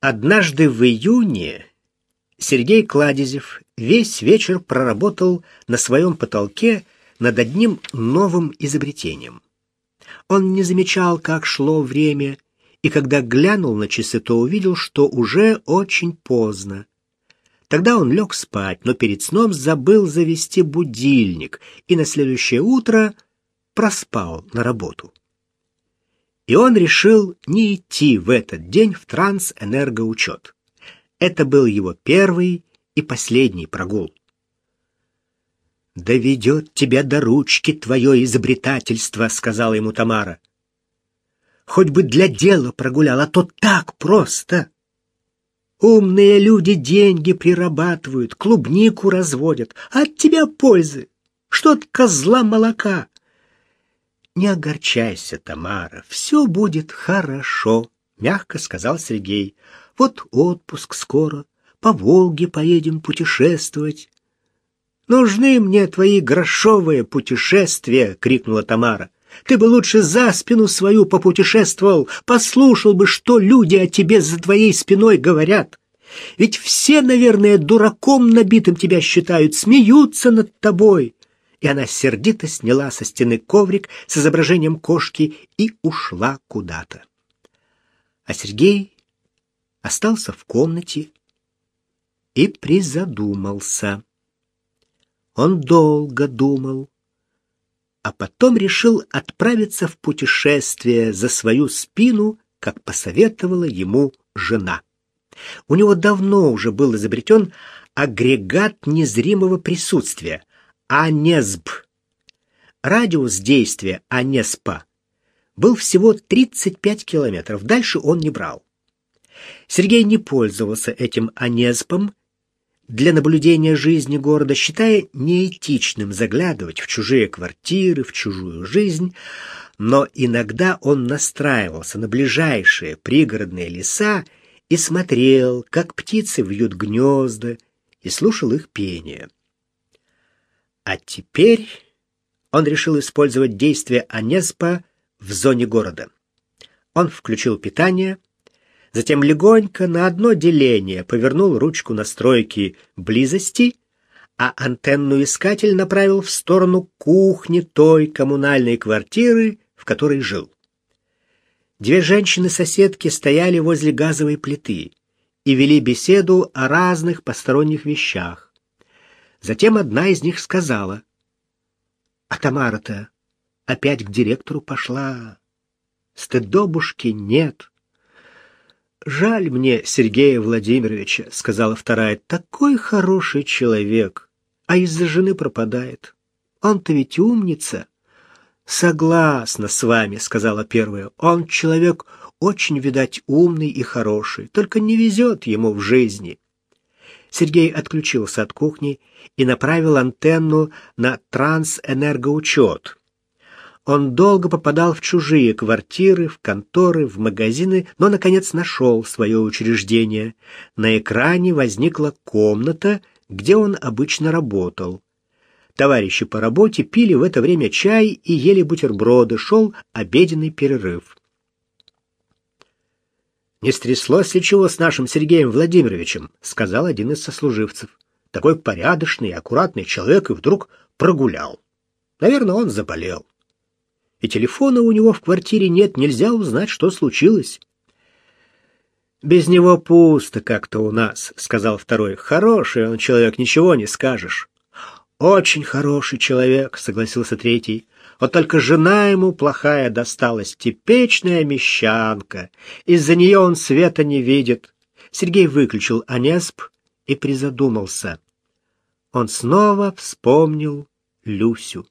Однажды в июне Сергей Кладезев весь вечер проработал на своем потолке над одним новым изобретением. Он не замечал, как шло время, и когда глянул на часы, то увидел, что уже очень поздно. Тогда он лег спать, но перед сном забыл завести будильник и на следующее утро проспал на работу. И он решил не идти в этот день в трансэнергоучет. Это был его первый и последний прогул. «Доведет тебя до ручки твое изобретательство», — сказала ему Тамара. «Хоть бы для дела прогулял, а то так просто». Умные люди деньги прирабатывают, клубнику разводят, а от тебя пользы. Что от козла молока? Не огорчайся, Тамара, все будет хорошо, мягко сказал Сергей. Вот отпуск скоро, по Волге поедем путешествовать. Нужны мне твои грошовые путешествия, крикнула Тамара. Ты бы лучше за спину свою попутешествовал, послушал бы, что люди о тебе за твоей спиной говорят. Ведь все, наверное, дураком набитым тебя считают, смеются над тобой. И она сердито сняла со стены коврик с изображением кошки и ушла куда-то. А Сергей остался в комнате и призадумался. Он долго думал, а потом решил отправиться в путешествие за свою спину, как посоветовала ему жена. У него давно уже был изобретен агрегат незримого присутствия, АНЕСБ. Радиус действия АНЕСПа был всего 35 километров, дальше он не брал. Сергей не пользовался этим АНЕСПом для наблюдения жизни города, считая неэтичным заглядывать в чужие квартиры, в чужую жизнь, но иногда он настраивался на ближайшие пригородные леса и смотрел, как птицы вьют гнезда, и слушал их пение. А теперь он решил использовать действие Анеспа в зоне города. Он включил питание, затем легонько на одно деление повернул ручку настройки близости, а антенну искатель направил в сторону кухни той коммунальной квартиры, в которой жил. Две женщины-соседки стояли возле газовой плиты и вели беседу о разных посторонних вещах. Затем одна из них сказала, «А Тамара-то опять к директору пошла. Стыдобушки нет». «Жаль мне Сергея Владимировича», — сказала вторая. «Такой хороший человек, а из-за жены пропадает. Он-то ведь умница». «Согласна с вами», — сказала первая. «Он человек очень, видать, умный и хороший, только не везет ему в жизни». Сергей отключился от кухни и направил антенну на трансэнергоучет. Он долго попадал в чужие квартиры, в конторы, в магазины, но, наконец, нашел свое учреждение. На экране возникла комната, где он обычно работал. Товарищи по работе пили в это время чай и ели бутерброды, шел обеденный перерыв. «Не стряслось ли чего с нашим Сергеем Владимировичем?» — сказал один из сослуживцев. «Такой порядочный, аккуратный человек и вдруг прогулял. Наверное, он заболел» и телефона у него в квартире нет, нельзя узнать, что случилось. Без него пусто как-то у нас, сказал второй. Хороший он человек, ничего не скажешь. Очень хороший человек, согласился третий. Вот только жена ему плохая досталась, типичная мещанка. Из-за нее он света не видит. Сергей выключил Анесп и призадумался. Он снова вспомнил Люсю.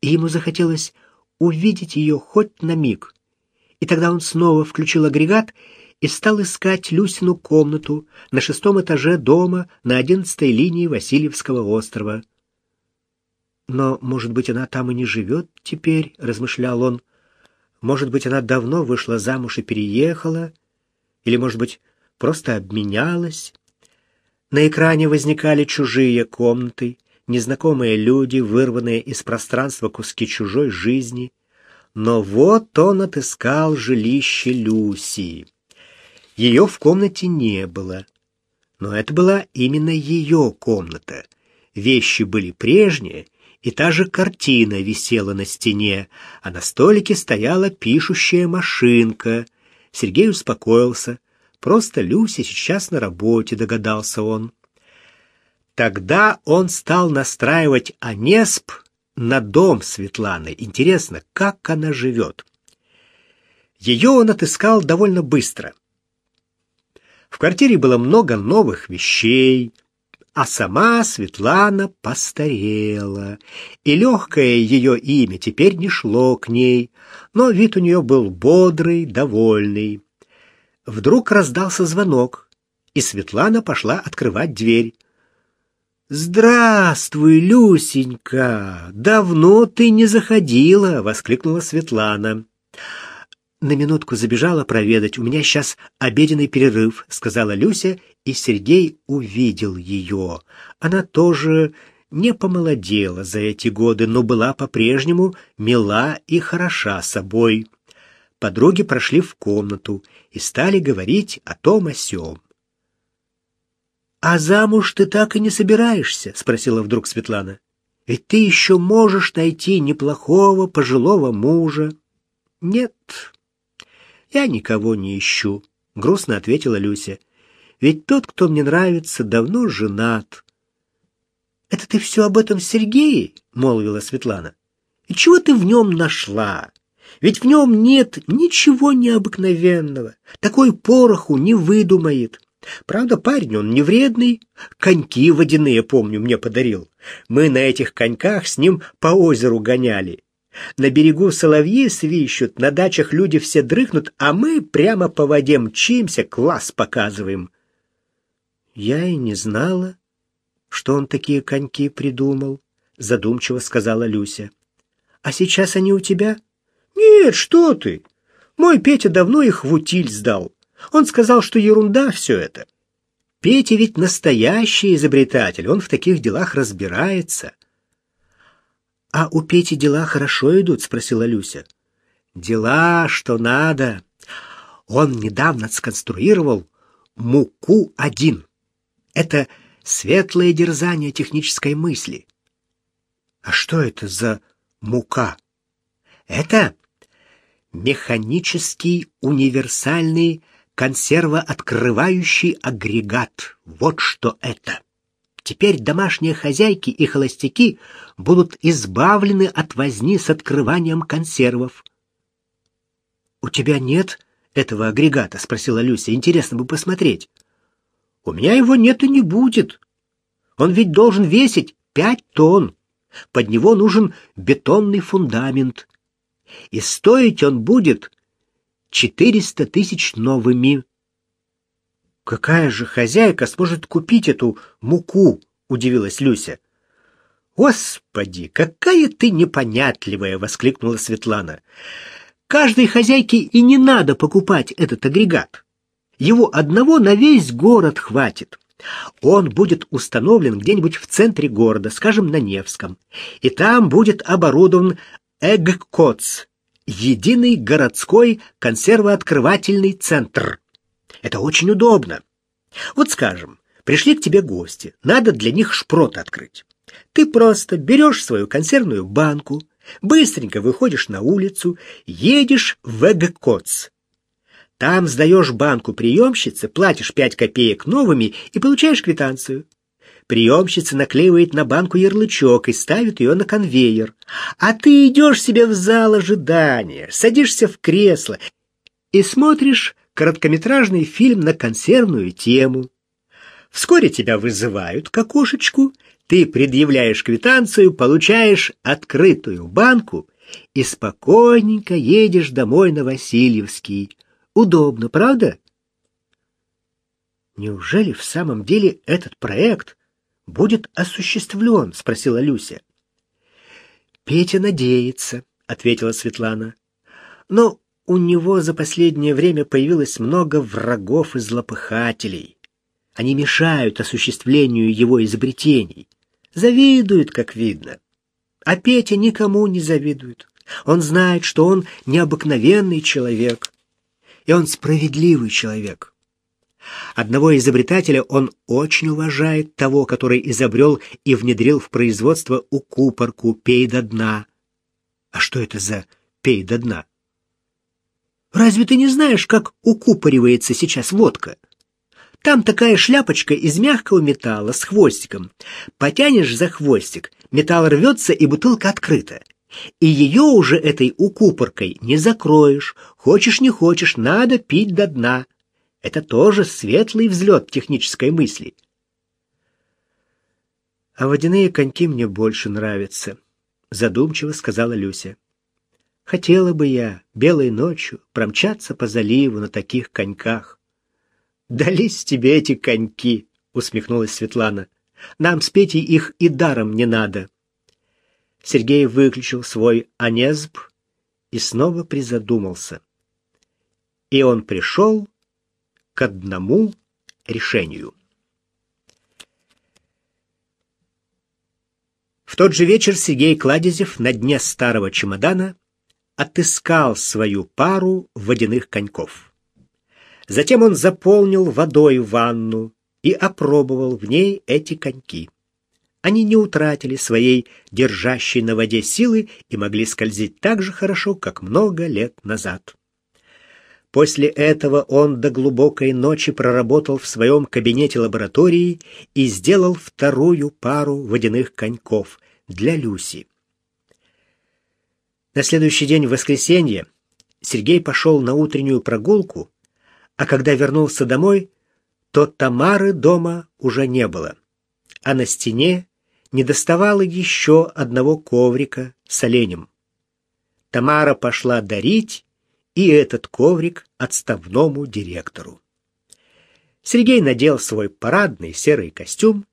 И ему захотелось увидеть ее хоть на миг. И тогда он снова включил агрегат и стал искать Люсину комнату на шестом этаже дома на одиннадцатой линии Васильевского острова. Но, может быть, она там и не живет теперь, размышлял он. Может быть, она давно вышла замуж и переехала, или, может быть, просто обменялась. На экране возникали чужие комнаты, незнакомые люди, вырванные из пространства куски чужой жизни. Но вот он отыскал жилище Люси. Ее в комнате не было. Но это была именно ее комната. Вещи были прежние, и та же картина висела на стене, а на столике стояла пишущая машинка. Сергей успокоился. Просто Люся сейчас на работе, догадался он. Тогда он стал настраивать Анесп на дом Светланы. Интересно, как она живет? Ее он отыскал довольно быстро. В квартире было много новых вещей, а сама Светлана постарела, и легкое ее имя теперь не шло к ней, но вид у нее был бодрый, довольный. Вдруг раздался звонок, и Светлана пошла открывать дверь. «Здравствуй, Люсенька! Давно ты не заходила!» — воскликнула Светлана. «На минутку забежала проведать. У меня сейчас обеденный перерыв», — сказала Люся, и Сергей увидел ее. Она тоже не помолодела за эти годы, но была по-прежнему мила и хороша собой. Подруги прошли в комнату и стали говорить о том о сём. «А замуж ты так и не собираешься?» — спросила вдруг Светлана. «Ведь ты еще можешь найти неплохого пожилого мужа». «Нет, я никого не ищу», — грустно ответила Люся. «Ведь тот, кто мне нравится, давно женат». «Это ты все об этом Сергее?» — молвила Светлана. «И чего ты в нем нашла? Ведь в нем нет ничего необыкновенного. Такой пороху не выдумает. Правда, парень он не вредный. Коньки водяные, помню, мне подарил. Мы на этих коньках с ним по озеру гоняли. На берегу соловьи свищут, на дачах люди все дрыхнут, а мы прямо по воде мчимся, класс показываем. Я и не знала, что он такие коньки придумал, задумчиво сказала Люся. А сейчас они у тебя? Нет, что ты? Мой Петя давно их в утиль сдал. Он сказал, что ерунда все это. Петя ведь настоящий изобретатель, он в таких делах разбирается. А у Пети дела хорошо идут, спросила Люся. Дела, что надо. Он недавно сконструировал муку-1. Это светлое дерзание технической мысли. А что это за мука? Это механический универсальный консервооткрывающий агрегат. Вот что это. Теперь домашние хозяйки и холостяки будут избавлены от возни с открыванием консервов. «У тебя нет этого агрегата?» — спросила Люся. «Интересно бы посмотреть». «У меня его нет и не будет. Он ведь должен весить пять тонн. Под него нужен бетонный фундамент. И стоить он будет Четыреста тысяч новыми. Какая же хозяйка сможет купить эту муку? удивилась Люся. Господи, какая ты непонятливая, воскликнула Светлана. Каждой хозяйке и не надо покупать этот агрегат. Его одного на весь город хватит. Он будет установлен где-нибудь в центре города, скажем, на Невском, и там будет оборудован эгкоц, единый городской консервооткрывательный центр. Это очень удобно. Вот скажем, пришли к тебе гости, надо для них шпрот открыть. Ты просто берешь свою консервную банку, быстренько выходишь на улицу, едешь в Эгкоц. Там сдаешь банку приемщице, платишь пять копеек новыми и получаешь квитанцию. Приемщица наклеивает на банку ярлычок и ставит ее на конвейер. А ты идешь себе в зал ожидания, садишься в кресло и смотришь короткометражный фильм на консервную тему. Вскоре тебя вызывают к окошечку, ты предъявляешь квитанцию, получаешь открытую банку и спокойненько едешь домой на Васильевский. Удобно, правда? Неужели в самом деле этот проект будет осуществлен?» — спросила Люся. «Петя надеется», — ответила Светлана. «Но у него за последнее время появилось много врагов и злопыхателей. Они мешают осуществлению его изобретений. Завидуют, как видно. А Петя никому не завидует. Он знает, что он необыкновенный человек. И он справедливый человек. Одного изобретателя он очень уважает, того, который изобрел и внедрил в производство укупорку «пей до дна». А что это за «пей до дна»? Разве ты не знаешь, как укупоривается сейчас водка? Там такая шляпочка из мягкого металла с хвостиком. Потянешь за хвостик, металл рвется и бутылка открыта. И ее уже этой укупоркой не закроешь. Хочешь не хочешь, надо пить до дна. Это тоже светлый взлет технической мысли. А водяные коньки мне больше нравятся, задумчиво сказала Люся. Хотела бы я белой ночью промчаться по заливу на таких коньках. Дались тебе эти коньки, усмехнулась Светлана. Нам с Петей их и даром не надо. Сергей выключил свой анезб и снова призадумался. И он пришел к одному решению. В тот же вечер Сергей Кладезев на дне старого чемодана отыскал свою пару водяных коньков. Затем он заполнил водой ванну и опробовал в ней эти коньки. Они не утратили своей держащей на воде силы и могли скользить так же хорошо, как много лет назад. После этого он до глубокой ночи проработал в своем кабинете лаборатории и сделал вторую пару водяных коньков для Люси. На следующий день, в воскресенье, Сергей пошел на утреннюю прогулку, а когда вернулся домой, то Тамары дома уже не было, а на стене не доставало еще одного коврика с оленем. Тамара пошла дарить и этот коврик отставному директору. Сергей надел свой парадный серый костюм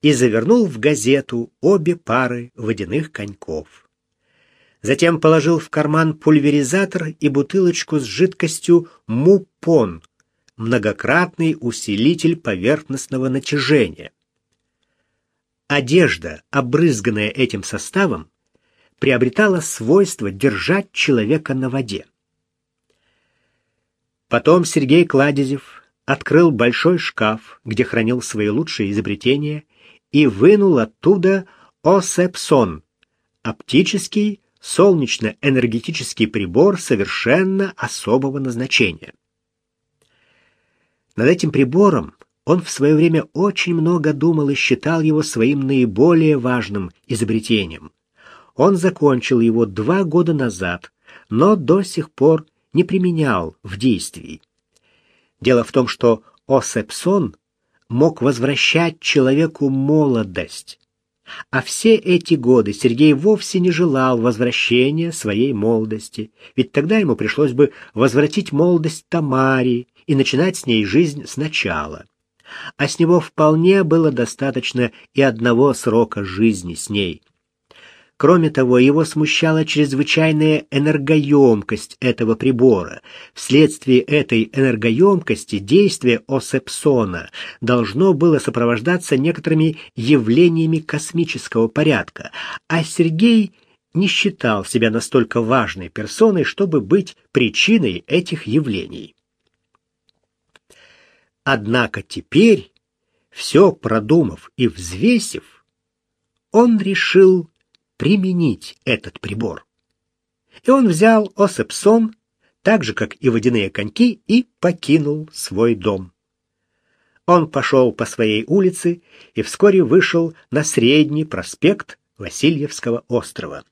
и завернул в газету обе пары водяных коньков. Затем положил в карман пульверизатор и бутылочку с жидкостью мупон, многократный усилитель поверхностного натяжения. Одежда, обрызганная этим составом, приобретала свойство держать человека на воде. Потом Сергей Кладезев открыл большой шкаф, где хранил свои лучшие изобретения, и вынул оттуда Осепсон — оптический солнечно-энергетический прибор совершенно особого назначения. Над этим прибором он в свое время очень много думал и считал его своим наиболее важным изобретением. Он закончил его два года назад, но до сих пор не применял в действии. Дело в том, что Осепсон мог возвращать человеку молодость. А все эти годы Сергей вовсе не желал возвращения своей молодости, ведь тогда ему пришлось бы возвратить молодость Тамаре и начинать с ней жизнь сначала. А с него вполне было достаточно и одного срока жизни с ней. Кроме того, его смущала чрезвычайная энергоемкость этого прибора. Вследствие этой энергоемкости действие Осепсона должно было сопровождаться некоторыми явлениями космического порядка, а Сергей не считал себя настолько важной персоной, чтобы быть причиной этих явлений. Однако теперь, все продумав и взвесив, он решил применить этот прибор. И он взял Осепсон, так же, как и водяные коньки, и покинул свой дом. Он пошел по своей улице и вскоре вышел на средний проспект Васильевского острова.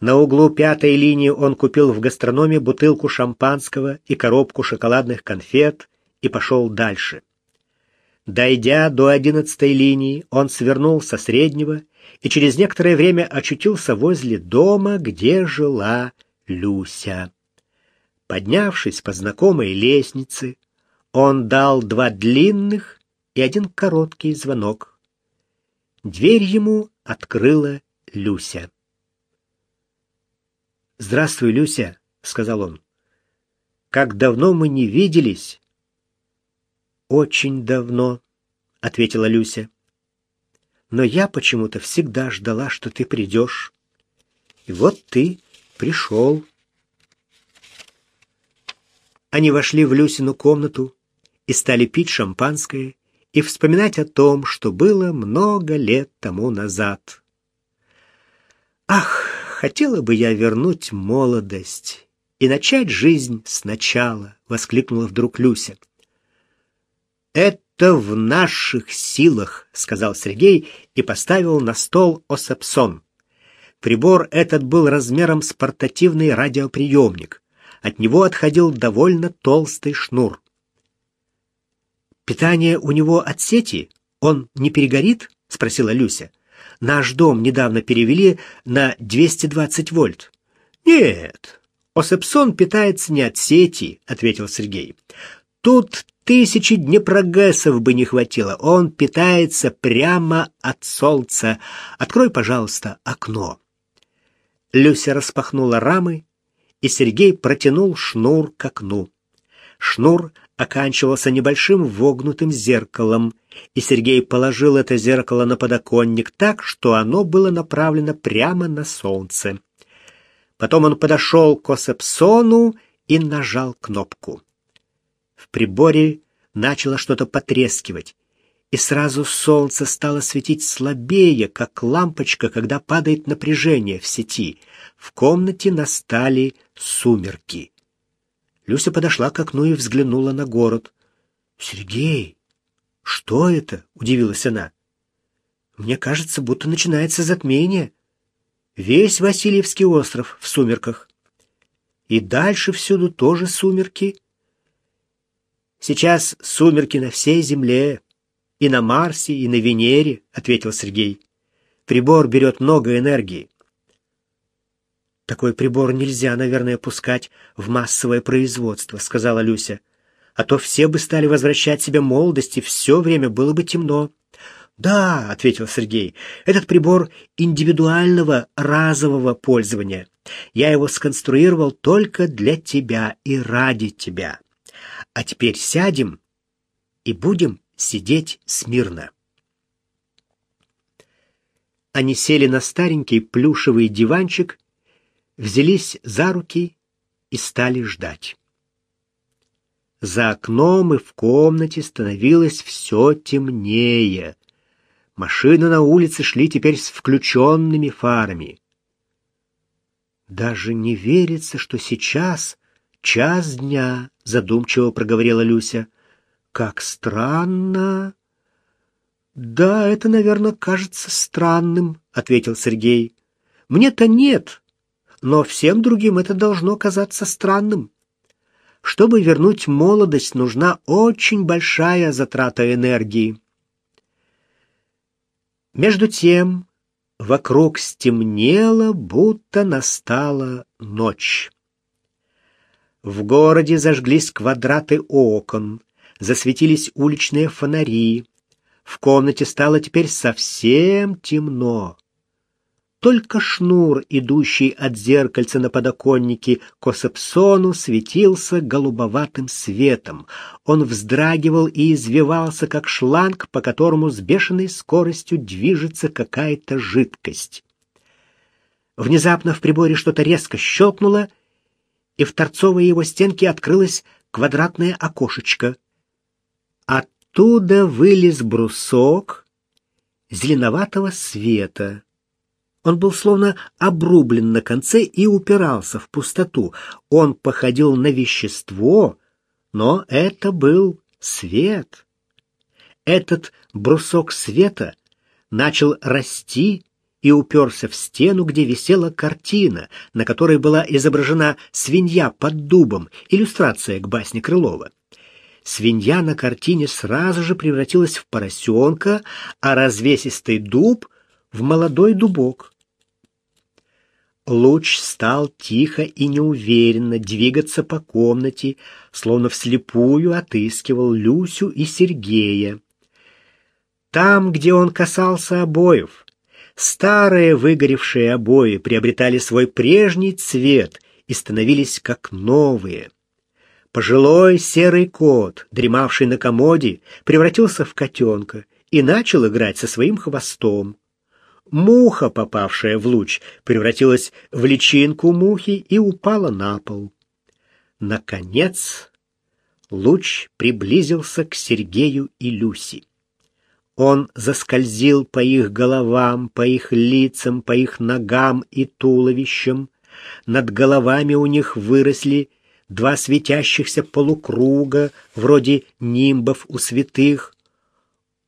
На углу пятой линии он купил в гастрономе бутылку шампанского и коробку шоколадных конфет и пошел дальше. Дойдя до одиннадцатой линии, он свернул со среднего и через некоторое время очутился возле дома, где жила Люся. Поднявшись по знакомой лестнице, он дал два длинных и один короткий звонок. Дверь ему открыла Люся. «Здравствуй, Люся», — сказал он. «Как давно мы не виделись?» «Очень давно», — ответила Люся но я почему-то всегда ждала, что ты придешь. И вот ты пришел. Они вошли в Люсину комнату и стали пить шампанское и вспоминать о том, что было много лет тому назад. Ах, хотела бы я вернуть молодость и начать жизнь сначала, воскликнула вдруг Люся. Это в наших силах, сказал Сергей и поставил на стол осепсон. Прибор этот был размером с портативный радиоприемник. От него отходил довольно толстый шнур. Питание у него от сети? Он не перегорит? спросила Люся. Наш дом недавно перевели на 220 вольт. Нет, Осепсон питается не от сети, ответил Сергей. Тут тысячи днепрогэсов бы не хватило. Он питается прямо от солнца. Открой, пожалуйста, окно. Люся распахнула рамы, и Сергей протянул шнур к окну. Шнур оканчивался небольшим вогнутым зеркалом, и Сергей положил это зеркало на подоконник так, что оно было направлено прямо на солнце. Потом он подошел к Осепсону и нажал кнопку. В приборе начало что-то потрескивать, и сразу солнце стало светить слабее, как лампочка, когда падает напряжение в сети. В комнате настали сумерки. Люся подошла к окну и взглянула на город. «Сергей, что это?» — удивилась она. «Мне кажется, будто начинается затмение. Весь Васильевский остров в сумерках. И дальше всюду тоже сумерки. Сейчас сумерки на всей земле, и на Марсе, и на Венере», — ответил Сергей. «Прибор берет много энергии. Такой прибор нельзя, наверное, пускать в массовое производство, сказала Люся. А то все бы стали возвращать себе молодость, и все время было бы темно. Да, ответил Сергей. Этот прибор индивидуального разового пользования. Я его сконструировал только для тебя и ради тебя. А теперь сядем и будем сидеть смирно. Они сели на старенький плюшевый диванчик взялись за руки и стали ждать. За окном и в комнате становилось все темнее. Машины на улице шли теперь с включенными фарами. Даже не верится, что сейчас час дня, задумчиво проговорила Люся. Как странно. Да, это, наверное, кажется странным, ответил Сергей. Мне-то нет, но всем другим это должно казаться странным. Чтобы вернуть молодость, нужна очень большая затрата энергии. Между тем, вокруг стемнело, будто настала ночь. В городе зажглись квадраты окон, засветились уличные фонари. В комнате стало теперь совсем темно. Только шнур, идущий от зеркальца на подоконнике к Осепсону, светился голубоватым светом. Он вздрагивал и извивался, как шланг, по которому с бешеной скоростью движется какая-то жидкость. Внезапно в приборе что-то резко щелкнуло, и в торцовой его стенке открылось квадратное окошечко. Оттуда вылез брусок зеленоватого света. Он был словно обрублен на конце и упирался в пустоту. Он походил на вещество, но это был свет. Этот брусок света начал расти и уперся в стену, где висела картина, на которой была изображена свинья под дубом, иллюстрация к басне Крылова. Свинья на картине сразу же превратилась в поросенка, а развесистый дуб — в молодой дубок. Луч стал тихо и неуверенно двигаться по комнате, словно вслепую отыскивал Люсю и Сергея. Там, где он касался обоев, старые выгоревшие обои приобретали свой прежний цвет и становились как новые. Пожилой серый кот, дремавший на комоде, превратился в котенка и начал играть со своим хвостом. Муха, попавшая в луч, превратилась в личинку мухи и упала на пол. Наконец, луч приблизился к Сергею и Люси. Он заскользил по их головам, по их лицам, по их ногам и туловищам. Над головами у них выросли два светящихся полукруга, вроде нимбов у святых.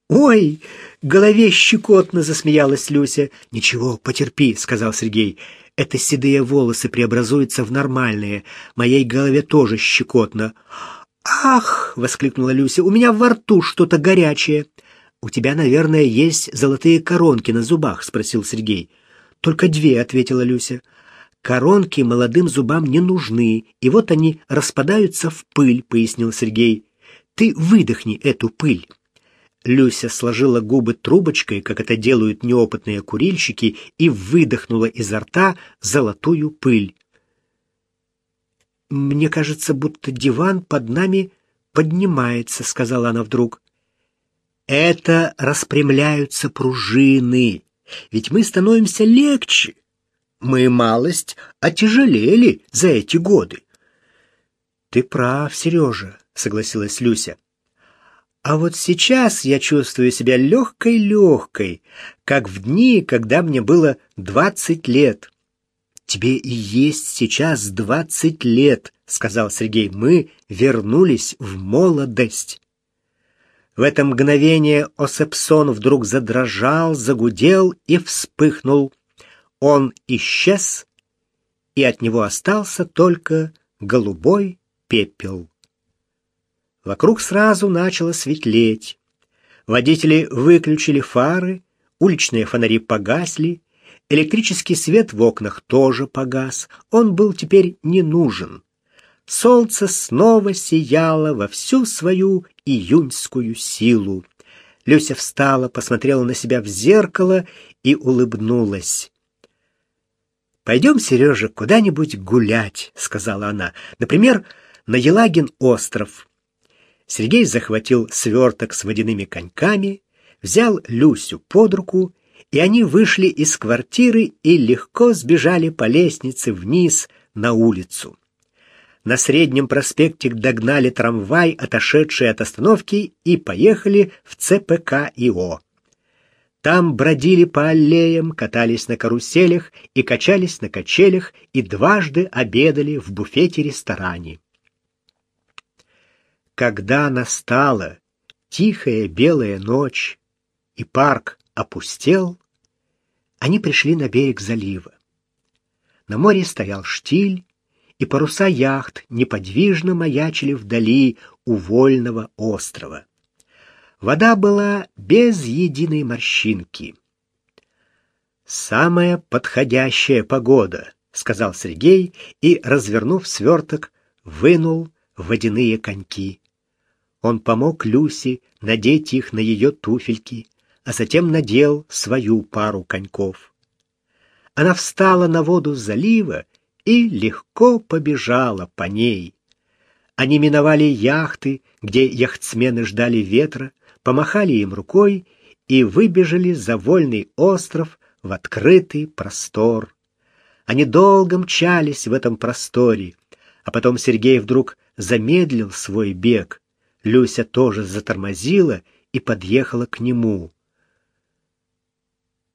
«Ой!» — голове щекотно засмеялась Люся. «Ничего, потерпи», — сказал Сергей. «Это седые волосы преобразуются в нормальные. Моей голове тоже щекотно». «Ах!» — воскликнула Люся. «У меня во рту что-то горячее». «У тебя, наверное, есть золотые коронки на зубах?» — спросил Сергей. «Только две», — ответила Люся. «Коронки молодым зубам не нужны, и вот они распадаются в пыль», — пояснил Сергей. «Ты выдохни эту пыль». Люся сложила губы трубочкой, как это делают неопытные курильщики, и выдохнула изо рта золотую пыль. «Мне кажется, будто диван под нами поднимается», — сказала она вдруг. Это распрямляются пружины, ведь мы становимся легче. Мы малость отяжелели за эти годы. Ты прав, Сережа, согласилась Люся. А вот сейчас я чувствую себя легкой-легкой, как в дни, когда мне было двадцать лет. Тебе и есть сейчас двадцать лет, сказал Сергей. Мы вернулись в молодость. В это мгновение Осепсон вдруг задрожал, загудел и вспыхнул. Он исчез, и от него остался только голубой пепел. Вокруг сразу начало светлеть. Водители выключили фары, уличные фонари погасли, электрический свет в окнах тоже погас. Он был теперь не нужен солнце снова сияло во всю свою июньскую силу. Люся встала, посмотрела на себя в зеркало и улыбнулась. «Пойдем, Сережа, куда-нибудь гулять», — сказала она. «Например, на Елагин остров». Сергей захватил сверток с водяными коньками, взял Люсю под руку, и они вышли из квартиры и легко сбежали по лестнице вниз на улицу на Среднем проспекте догнали трамвай, отошедший от остановки, и поехали в ЦПК ИО. Там бродили по аллеям, катались на каруселях и качались на качелях, и дважды обедали в буфете-ресторане. Когда настала тихая белая ночь, и парк опустел, они пришли на берег залива. На море стоял штиль, и паруса яхт неподвижно маячили вдали у вольного острова. Вода была без единой морщинки. «Самая подходящая погода», — сказал Сергей и, развернув сверток, вынул водяные коньки. Он помог Люси надеть их на ее туфельки, а затем надел свою пару коньков. Она встала на воду залива и легко побежала по ней. Они миновали яхты, где яхтсмены ждали ветра, помахали им рукой и выбежали за вольный остров в открытый простор. Они долго мчались в этом просторе, а потом Сергей вдруг замедлил свой бег. Люся тоже затормозила и подъехала к нему.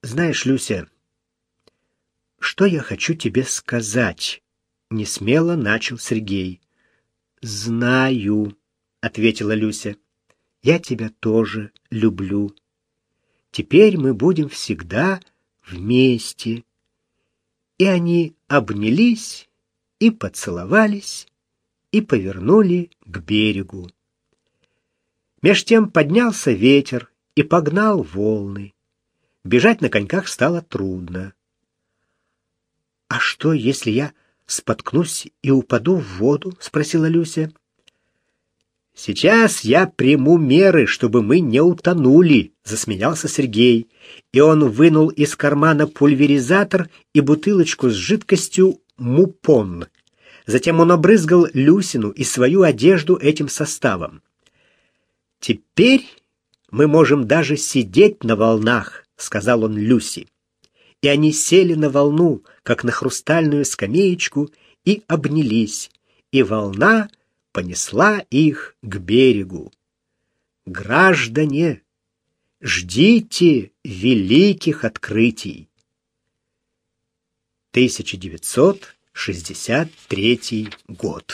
«Знаешь, Люся, что я хочу тебе сказать?» Не смело начал Сергей. «Знаю», — ответила Люся. «Я тебя тоже люблю. Теперь мы будем всегда вместе». И они обнялись и поцеловались и повернули к берегу. Меж тем поднялся ветер и погнал волны. Бежать на коньках стало трудно. «А что, если я споткнусь и упаду в воду?» — спросила Люся. «Сейчас я приму меры, чтобы мы не утонули», — засмеялся Сергей, и он вынул из кармана пульверизатор и бутылочку с жидкостью мупон. Затем он обрызгал Люсину и свою одежду этим составом. «Теперь мы можем даже сидеть на волнах», — сказал он Люси и они сели на волну, как на хрустальную скамеечку, и обнялись, и волна понесла их к берегу. Граждане, ждите великих открытий! 1963 год.